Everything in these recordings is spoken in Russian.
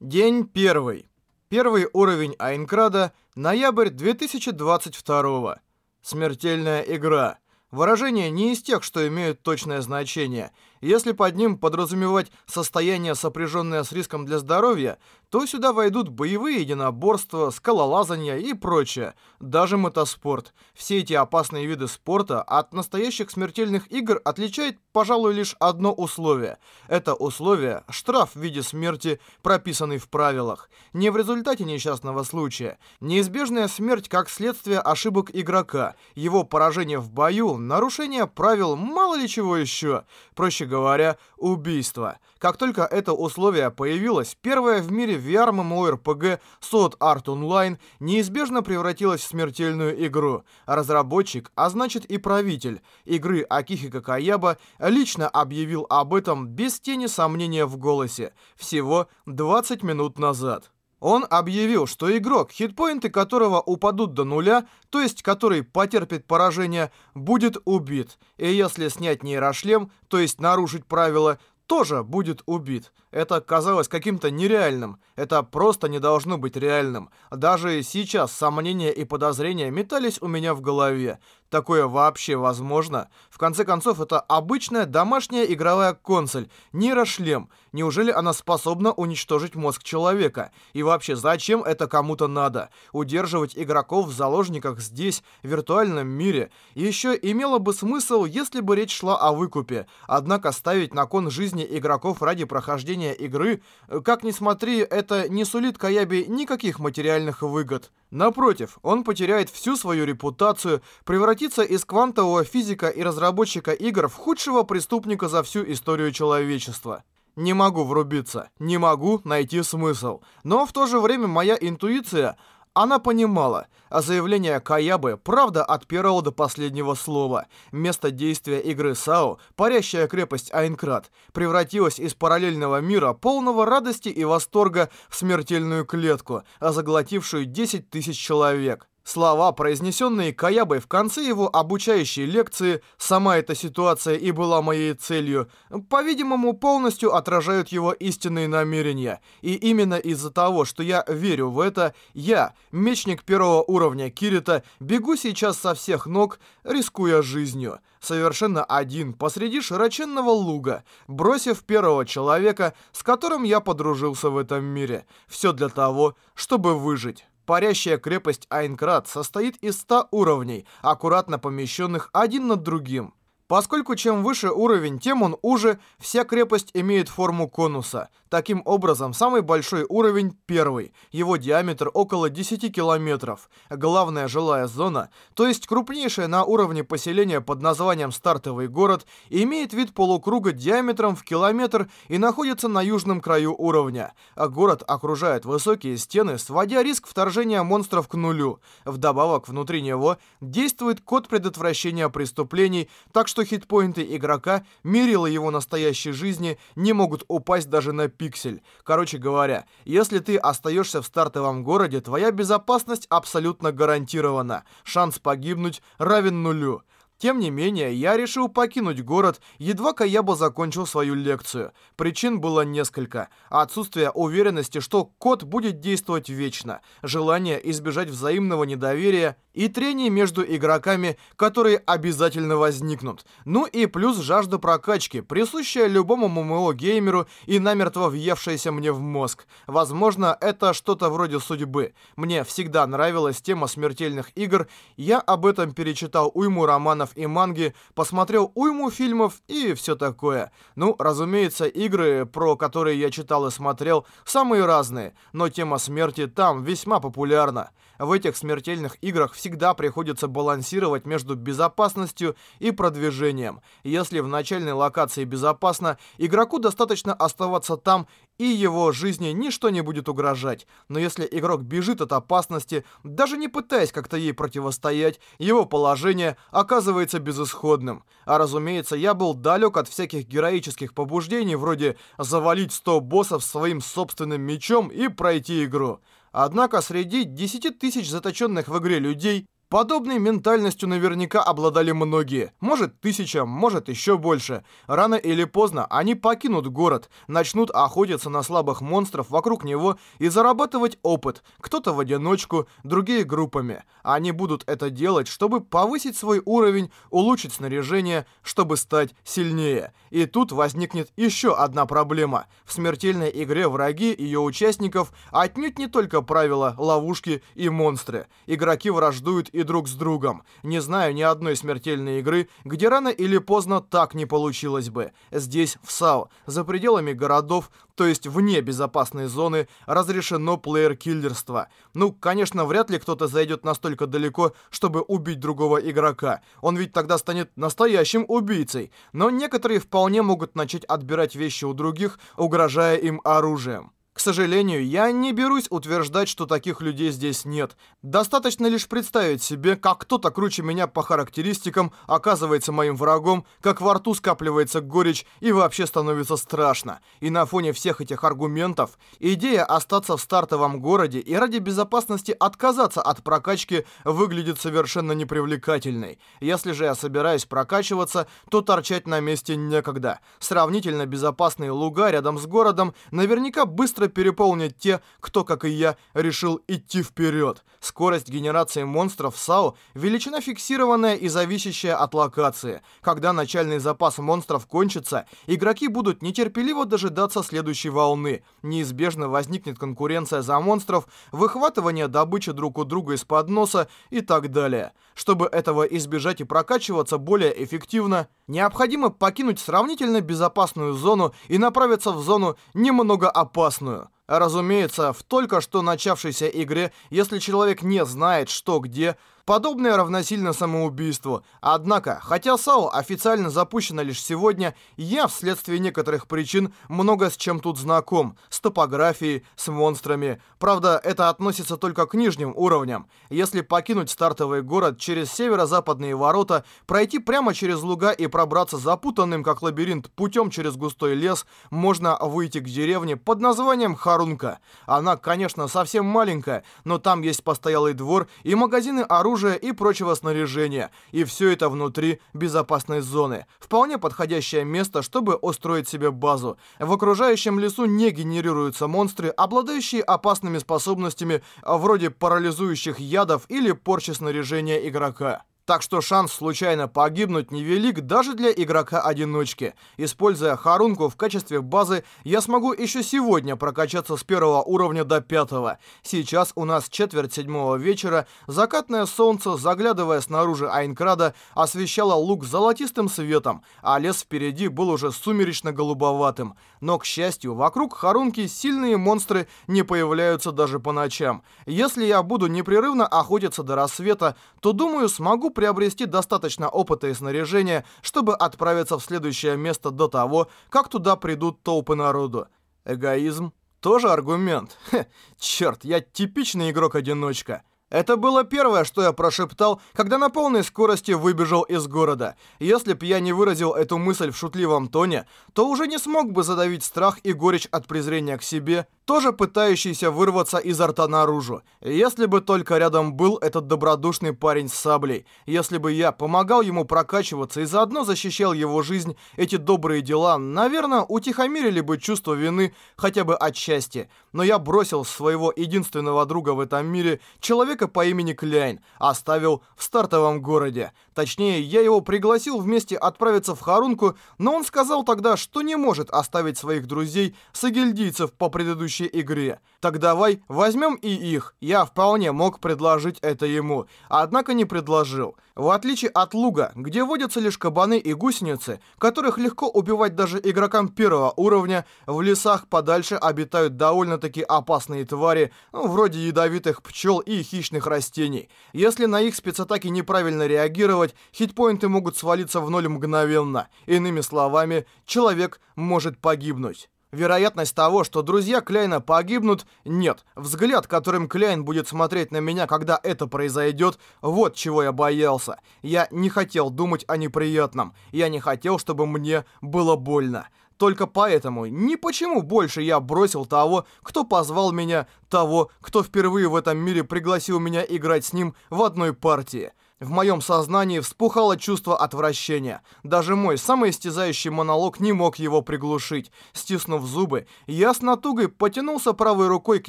День первый. Первый уровень Айнкрада, ноябрь 2022. Смертельная игра. Выражение не из тех, что имеют точное значение. Если под ним подразумевать состояние, сопряженное с риском для здоровья, то сюда войдут боевые единоборства, скалолазание и прочее, даже мотоспорт. Все эти опасные виды спорта от настоящих смертельных игр отличает, пожалуй, лишь одно условие. Это условие – штраф в виде смерти, прописанный в правилах. Не в результате несчастного случая. Неизбежная смерть как следствие ошибок игрока, его поражение в бою, нарушение правил, мало ли чего еще. Проще говоря, убийство. Как только это условие появилось, первое в мире VR MMORPG Sword Art Online неизбежно превратилось в смертельную игру. Разработчик, а значит и правитель игры Акихико Каяба лично объявил об этом без тени сомнения в голосе. Всего 20 минут назад. Он объявил, что игрок, хитпоинты которого упадут до нуля, то есть который потерпит поражение, будет убит. И если снять нейрошлем, то есть нарушить правила, тоже будет убит. Это казалось каким-то нереальным. Это просто не должно быть реальным. Даже сейчас сомнения и подозрения метались у меня в голове. Такое вообще возможно? В конце концов, это обычная домашняя игровая консоль, нейрошлем. Неужели она способна уничтожить мозг человека? И вообще, зачем это кому-то надо? Удерживать игроков в заложниках здесь, в виртуальном мире. Еще имело бы смысл, если бы речь шла о выкупе. Однако ставить на кон жизни игроков ради прохождения игры, как ни смотри, это не сулит Каяби никаких материальных выгод. Напротив, он потеряет всю свою репутацию, превратится из квантового физика и разработчика игр в худшего преступника за всю историю человечества. Не могу врубиться, не могу найти смысл. Но в то же время моя интуиция она понимала, а заявление Каябы правда от первого до последнего слова. Место действия игры САО, парящая крепость Айнкрат, превратилась из параллельного мира, полного радости и восторга, в смертельную клетку, заглотившую 10 тысяч человек. Слова, произнесенные Каябой в конце его обучающей лекции, сама эта ситуация и была моей целью, по-видимому, полностью отражают его истинные намерения. И именно из-за того, что я верю в это, я, мечник первого уровня Кирита, бегу сейчас со всех ног, рискуя жизнью. Совершенно один, посреди широченного луга, бросив первого человека, с которым я подружился в этом мире. Все для того, чтобы выжить. Парящая крепость Айнкрат состоит из 100 уровней, аккуратно помещенных один над другим. Поскольку чем выше уровень, тем он уже, вся крепость имеет форму конуса. Таким образом, самый большой уровень – первый. Его диаметр около 10 километров. Главная жилая зона, то есть крупнейшая на уровне поселения под названием «Стартовый город», имеет вид полукруга диаметром в километр и находится на южном краю уровня. А город окружает высокие стены, сводя риск вторжения монстров к нулю. Вдобавок, внутри него действует код предотвращения преступлений, так что что хитпоинты игрока, мерила его настоящей жизни, не могут упасть даже на пиксель. Короче говоря, если ты остаешься в стартовом городе, твоя безопасность абсолютно гарантирована. Шанс погибнуть равен нулю. Тем не менее, я решил покинуть город, едва Каяба закончил свою лекцию. Причин было несколько. Отсутствие уверенности, что код будет действовать вечно, желание избежать взаимного недоверия и трений между игроками, которые обязательно возникнут. Ну и плюс жажда прокачки, присущая любому MMO-геймеру и намертво въевшаяся мне в мозг. Возможно, это что-то вроде судьбы. Мне всегда нравилась тема смертельных игр, я об этом перечитал уйму романов и манги, посмотрел уйму фильмов и все такое. Ну, разумеется, игры, про которые я читал и смотрел, самые разные, но тема смерти там весьма популярна. В этих смертельных играх всегда приходится балансировать между безопасностью и продвижением. Если в начальной локации безопасно, игроку достаточно оставаться там и его жизни ничто не будет угрожать. Но если игрок бежит от опасности, даже не пытаясь как-то ей противостоять, его положение оказывается безысходным. А разумеется, я был далек от всяких героических побуждений, вроде завалить 100 боссов своим собственным мечом и пройти игру. Однако среди 10 тысяч заточенных в игре людей Подобной ментальностью наверняка обладали многие. Может, тысяча, может, еще больше. Рано или поздно они покинут город, начнут охотиться на слабых монстров вокруг него и зарабатывать опыт. Кто-то в одиночку, другие группами. Они будут это делать, чтобы повысить свой уровень, улучшить снаряжение, чтобы стать сильнее. И тут возникнет еще одна проблема. В смертельной игре враги ее участников отнюдь не только правила, ловушки и монстры. Игроки враждуют и друг с другом. Не знаю ни одной смертельной игры, где рано или поздно так не получилось бы. Здесь, в САУ, за пределами городов, то есть вне безопасной зоны, разрешено плеер-киллерство. Ну, конечно, вряд ли кто-то зайдет настолько далеко, чтобы убить другого игрока. Он ведь тогда станет настоящим убийцей. Но некоторые вполне могут начать отбирать вещи у других, угрожая им оружием. К сожалению, я не берусь утверждать, что таких людей здесь нет. Достаточно лишь представить себе, как кто-то круче меня по характеристикам оказывается моим врагом, как во рту скапливается горечь и вообще становится страшно. И на фоне всех этих аргументов, идея остаться в стартовом городе и ради безопасности отказаться от прокачки выглядит совершенно непривлекательной. Если же я собираюсь прокачиваться, то торчать на месте некогда. Сравнительно безопасные луга рядом с городом наверняка быстро быстро переполнят те, кто, как и я, решил идти вперед. Скорость генерации монстров САУ – величина фиксированная и зависящая от локации. Когда начальный запас монстров кончится, игроки будут нетерпеливо дожидаться следующей волны. Неизбежно возникнет конкуренция за монстров, выхватывание добычи друг у друга из-под носа и так далее. Чтобы этого избежать и прокачиваться более эффективно, необходимо покинуть сравнительно безопасную зону и направиться в зону немного опасную. Разумеется, в только что начавшейся игре, если человек не знает, что где, Подобное равносильно самоубийству. Однако, хотя САО официально запущено лишь сегодня, я вследствие некоторых причин много с чем тут знаком. С топографией, с монстрами. Правда, это относится только к нижним уровням. Если покинуть стартовый город через северо-западные ворота, пройти прямо через луга и пробраться запутанным, как лабиринт, путем через густой лес, можно выйти к деревне под названием Харунка. Она, конечно, совсем маленькая, но там есть постоялый двор и магазины оружия оружия и прочего снаряжения. И все это внутри безопасной зоны. Вполне подходящее место, чтобы устроить себе базу. В окружающем лесу не генерируются монстры, обладающие опасными способностями вроде парализующих ядов или порчи снаряжения игрока. Так что шанс случайно погибнуть невелик даже для игрока-одиночки. Используя Харунку в качестве базы, я смогу еще сегодня прокачаться с первого уровня до пятого. Сейчас у нас четверть седьмого вечера, закатное солнце, заглядывая снаружи Айнкрада, освещало луг золотистым светом, а лес впереди был уже сумеречно-голубоватым. Но, к счастью, вокруг Харунки сильные монстры не появляются даже по ночам. Если я буду непрерывно охотиться до рассвета, то, думаю, смогу приобрести достаточно опыта и снаряжения, чтобы отправиться в следующее место до того, как туда придут толпы народу. Эгоизм тоже аргумент. Хе, черт, я типичный игрок-одиночка. Это было первое, что я прошептал, когда на полной скорости выбежал из города. Если б я не выразил эту мысль в шутливом тоне, то уже не смог бы задавить страх и горечь от презрения к себе тоже пытающийся вырваться изо рта наружу. Если бы только рядом был этот добродушный парень с саблей, если бы я помогал ему прокачиваться и заодно защищал его жизнь, эти добрые дела, наверное, утихомирили бы чувство вины хотя бы отчасти. Но я бросил своего единственного друга в этом мире, человека по имени Кляйн, оставил в стартовом городе. Точнее, я его пригласил вместе отправиться в Харунку, но он сказал тогда, что не может оставить своих друзей, сагильдийцев по предыдущему следующей игре. Так давай возьмем и их. Я вполне мог предложить это ему, однако не предложил. В отличие от луга, где водятся лишь кабаны и гусеницы, которых легко убивать даже игрокам первого уровня, в лесах подальше обитают довольно-таки опасные твари, ну, вроде ядовитых пчел и хищных растений. Если на их спецатаки неправильно реагировать, хитпоинты могут свалиться в ноль мгновенно. Иными словами, человек может погибнуть. Вероятность того, что друзья Кляйна погибнут, нет. Взгляд, которым Кляйн будет смотреть на меня, когда это произойдет, вот чего я боялся. Я не хотел думать о неприятном. Я не хотел, чтобы мне было больно. Только поэтому, ни почему больше я бросил того, кто позвал меня, того, кто впервые в этом мире пригласил меня играть с ним в одной партии. В моем сознании вспухало чувство отвращения. Даже мой самый истязающий монолог не мог его приглушить. Стиснув зубы, я с натугой потянулся правой рукой к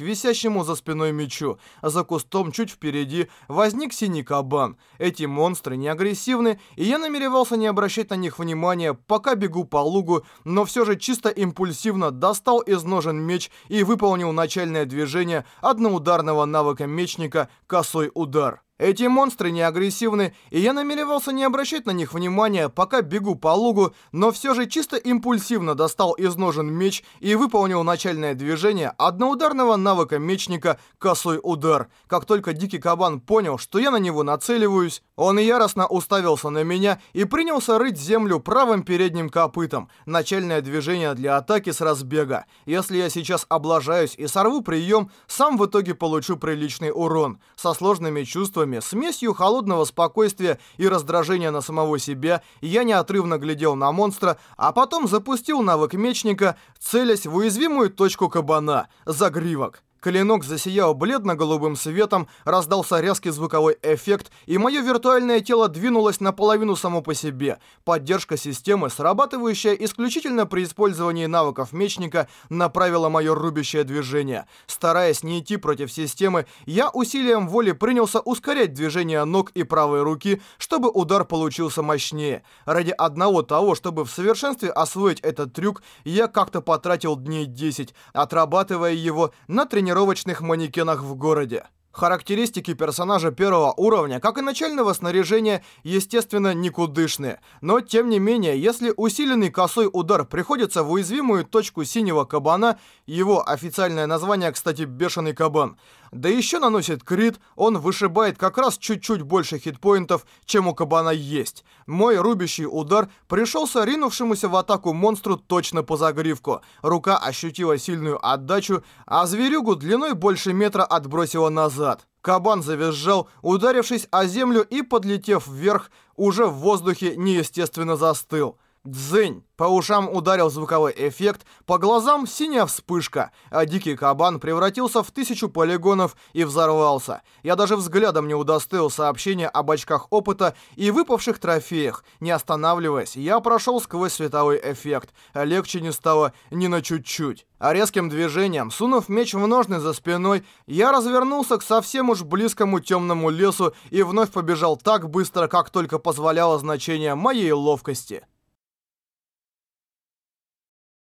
висящему за спиной мечу. За кустом чуть впереди возник синий кабан. Эти монстры не агрессивны, и я намеревался не обращать на них внимания, пока бегу по лугу, но все же чисто импульсивно достал из ножен меч и выполнил начальное движение одноударного навыка мечника «Косой удар». Эти монстры не агрессивны, и я намеревался не обращать на них внимания, пока бегу по лугу, но все же чисто импульсивно достал из ножен меч и выполнил начальное движение одноударного навыка мечника «Косой удар». Как только Дикий Кабан понял, что я на него нацеливаюсь, он яростно уставился на меня и принялся рыть землю правым передним копытом. Начальное движение для атаки с разбега. Если я сейчас облажаюсь и сорву прием, сам в итоге получу приличный урон. Со сложными чувствами смесью холодного спокойствия и раздражения на самого себя, я неотрывно глядел на монстра, а потом запустил навык мечника, целясь в уязвимую точку кабана – загривок. Клинок засиял бледно-голубым светом, раздался резкий звуковой эффект, и мое виртуальное тело двинулось наполовину само по себе. Поддержка системы, срабатывающая исключительно при использовании навыков мечника, направила мое рубящее движение. Стараясь не идти против системы, я усилием воли принялся ускорять движение ног и правой руки, чтобы удар получился мощнее. Ради одного того, чтобы в совершенстве освоить этот трюк, я как-то потратил дней 10, отрабатывая его на тренировку тренировочных манекенах в городе. Характеристики персонажа первого уровня, как и начального снаряжения, естественно, никудышные. Но, тем не менее, если усиленный косой удар приходится в уязвимую точку синего кабана, его официальное название, кстати, «Бешеный кабан», да еще наносит крит, он вышибает как раз чуть-чуть больше хитпоинтов, чем у кабана есть. Мой рубящий удар пришелся ринувшемуся в атаку монстру точно по загривку. Рука ощутила сильную отдачу, а зверюгу длиной больше метра отбросила назад. Кабан завизжал, ударившись о землю и, подлетев вверх, уже в воздухе неестественно застыл. Дзынь! По ушам ударил звуковой эффект, по глазам синяя вспышка, а дикий кабан превратился в тысячу полигонов и взорвался. Я даже взглядом не удостоил сообщения об очках опыта и выпавших трофеях. Не останавливаясь, я прошел сквозь световой эффект. Легче не стало ни на чуть-чуть. А резким движением, сунув меч в ножны за спиной, я развернулся к совсем уж близкому темному лесу и вновь побежал так быстро, как только позволяло значение моей ловкости.